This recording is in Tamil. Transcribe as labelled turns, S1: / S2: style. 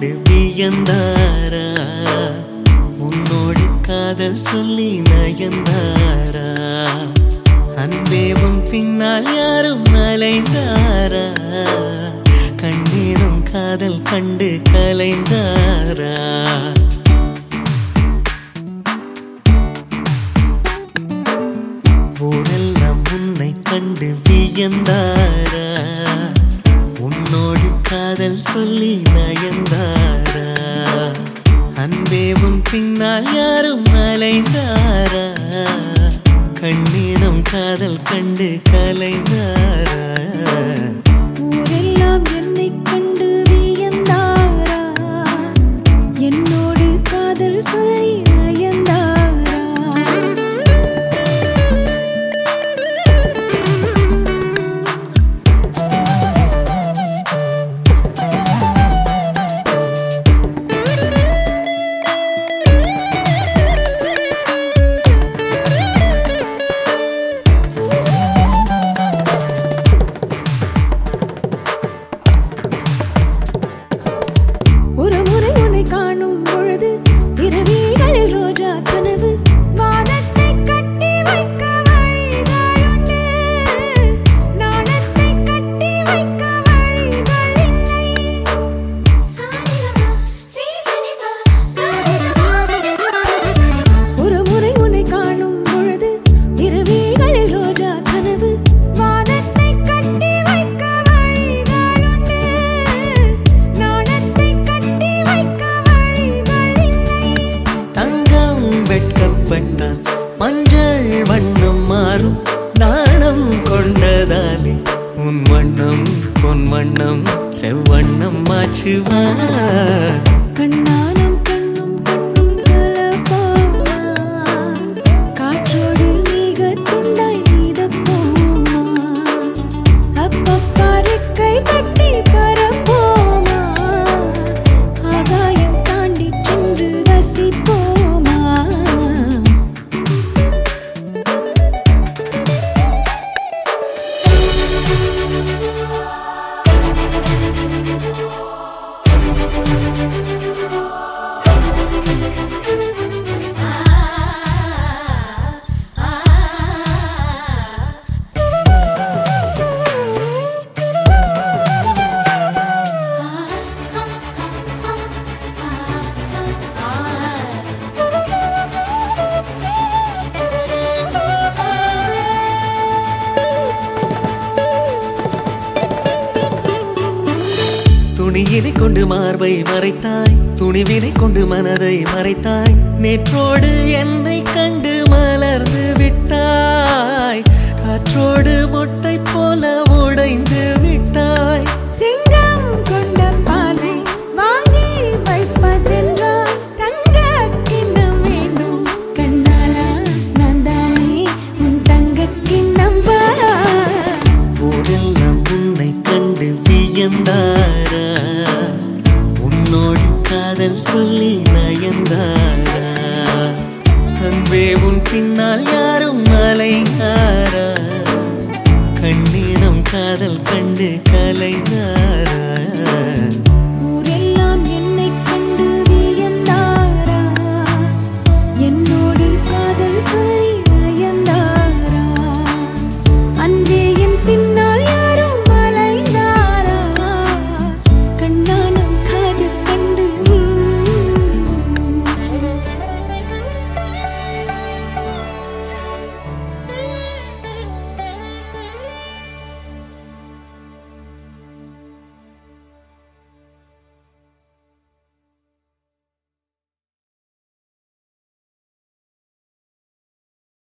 S1: கண்டு வியந்தாரா? உன்னோடு காதல் சொல்லி நயந்தாரா? அன்பே உன் பின்னால் யாரும் அலைந்தாரா? கண்ணீரும் காதல் கண்டு கலைந்தாரா? ஊரெல்லாம் உன்னை கண்டு வியந்தாரா? உன்னோடு காதல் சொல்லி நயந்தாரா அன்பே உன் பின்னால் யாரும் அலைந்தாரா? கண்ணீரம் காதல் கண்டு கலைந்தாரா?
S2: ஊரெல்லாம் என்னைக் கண்டு வியந்தாரா? என்னோடு காதல் சொல்லி
S1: வெட்கப்பட்டால் மஞ்சள் வண்ணம் மாறும். நாணம் கொண்டதாலே உன் வண்ணம் பொன் வண்ணம் செவ்வண்ணம் மாச்சுவா
S2: கண்ணானம் Thank you.
S1: துணியினை கொண்டு மார்பை மறைத்தாய். துணிவினை கொண்டு மனதை மறைத்தாய். நேற்றோடு என்னை கண்டு மலர்ந்து விட்டாய். காற்றோடு மொட்டை போல உடைந்து விட்டாய்.
S2: சிங்கம் கொண்ட பாலை வாங்கி வைப்பதென்றால் தங்க கிண்ணம் வேண்டும். கண்ணாலா நான் தானே உன் தங்க கிண்ணம்
S1: ஊரெல்லாம் உன்னை கண்டு சொல்லி நயந்தாரா? அன்பே உன் பின்னால் யாரும் அலைந்தாரா கண்ணீரம் காதல் கண்டு கலைந்தாரா? சொல்லி நயந்தாரா? அன்பே என் பின்னால்